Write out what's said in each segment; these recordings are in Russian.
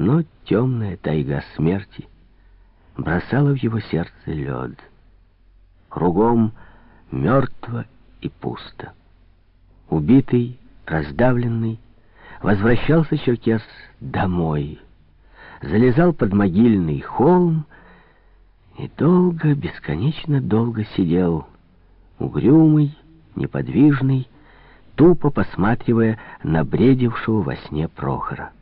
Но темная тайга смерти бросала в его сердце лед. Кругом мертво и пусто. Убитый, раздавленный, возвращался Черкес домой. Залезал под могильный холм и долго, бесконечно долго сидел, угрюмый, неподвижный, тупо посматривая на бредившего во сне Прохора.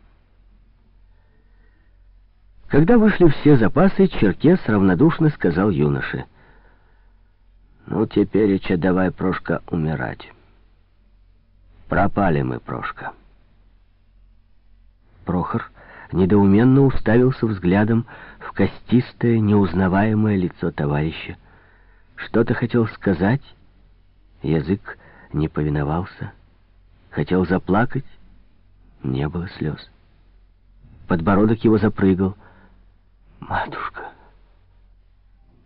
Когда вышли все запасы, Черкес равнодушно сказал юноше. «Ну, теперь, Ича, давай, Прошка, умирать. Пропали мы, Прошка». Прохор недоуменно уставился взглядом в костистое, неузнаваемое лицо товарища. Что-то хотел сказать, язык не повиновался. Хотел заплакать, не было слез. Подбородок его запрыгал — Матушка,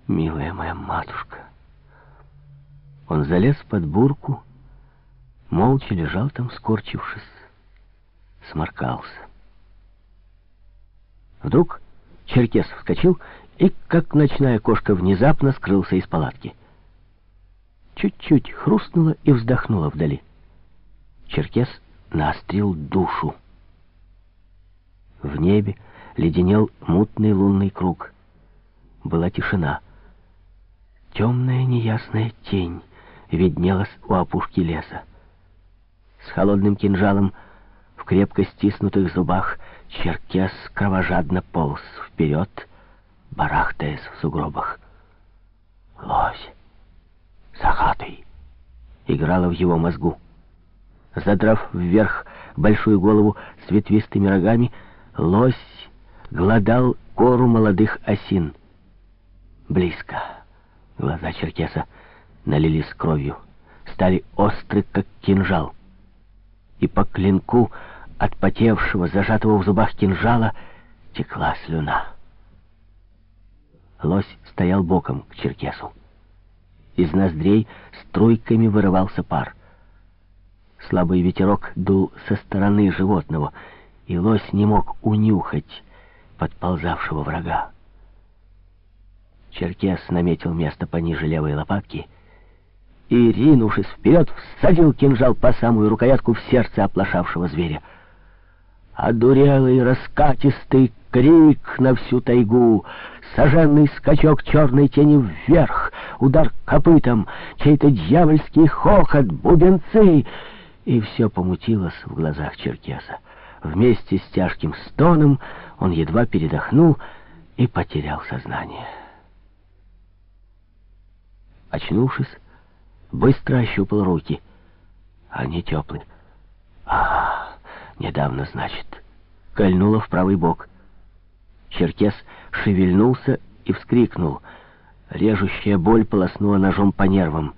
милая моя матушка. Он залез под бурку, молча лежал там, скорчившись, сморкался. Вдруг Черкес вскочил и, как ночная кошка, внезапно скрылся из палатки. Чуть-чуть хрустнуло и вздохнуло вдали. Черкес наострил душу. В небе леденел мутный лунный круг. Была тишина. Темная неясная тень виднелась у опушки леса. С холодным кинжалом в крепко стиснутых зубах черкес кровожадно полз вперед, барахтаясь в сугробах. Лось, сахатый, играла в его мозгу. Задрав вверх большую голову с ветвистыми рогами, лось глодал кору молодых осин. Близко. Глаза черкеса налились кровью, стали остры, как кинжал. И по клинку отпотевшего, зажатого в зубах кинжала, текла слюна. Лось стоял боком к черкесу. Из ноздрей струйками вырывался пар. Слабый ветерок дул со стороны животного, и лось не мог унюхать подползавшего врага. Черкес наметил место пониже левой лопатки и, ринувшись вперед, всадил кинжал по самую рукоятку в сердце оплошавшего зверя. Одурелый раскатистый крик на всю тайгу, соженный скачок черной тени вверх, удар копытом, чей-то дьявольский хохот, бубенцы, и все помутилось в глазах Черкеса. Вместе с тяжким стоном он едва передохнул и потерял сознание. Очнувшись, быстро ощупал руки. Они теплые. А, недавно, значит. Кольнуло в правый бок. Черкес шевельнулся и вскрикнул. Режущая боль полоснула ножом по нервам.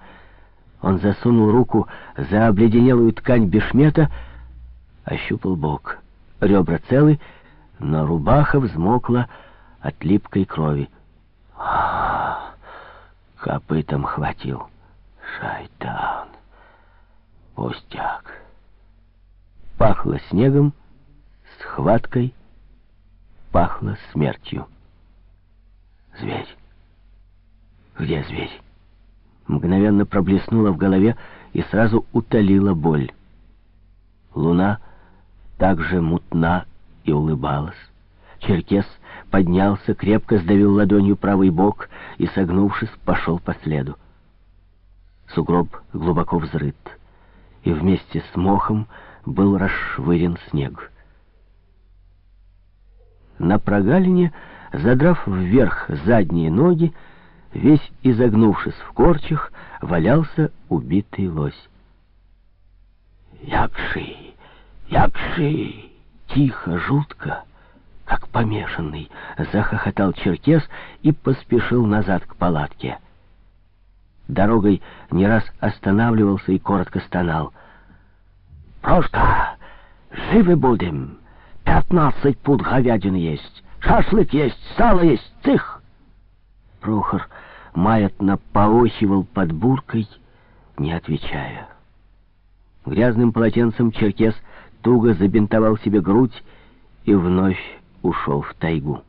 Он засунул руку за обледенелую ткань бешмета ощупал бок. Ребра целы, но рубаха взмокла от липкой крови. А, копытом хватил. Шайтан. Пустяк. Пахло снегом, схваткой, пахло смертью. Зверь. Где зверь? Мгновенно проблеснула в голове и сразу утолила боль. Луна — также мутна и улыбалась. Черкес поднялся, крепко сдавил ладонью правый бок и, согнувшись, пошел по следу. Сугроб глубоко взрыт, и вместе с мохом был расшвырен снег. На прогалине, задрав вверх задние ноги, весь изогнувшись в корчах, валялся убитый лось. «Якши!» «Якши!» Тихо, жутко, как помешанный, захохотал Черкес и поспешил назад к палатке. Дорогой не раз останавливался и коротко стонал. «Прошка, живы будем! Пятнадцать пуд говядины есть, шашлык есть, сало есть, цих!» Прохор маятно поохивал под буркой, не отвечая. Грязным полотенцем Черкес туго забинтовал себе грудь и вновь ушел в тайгу.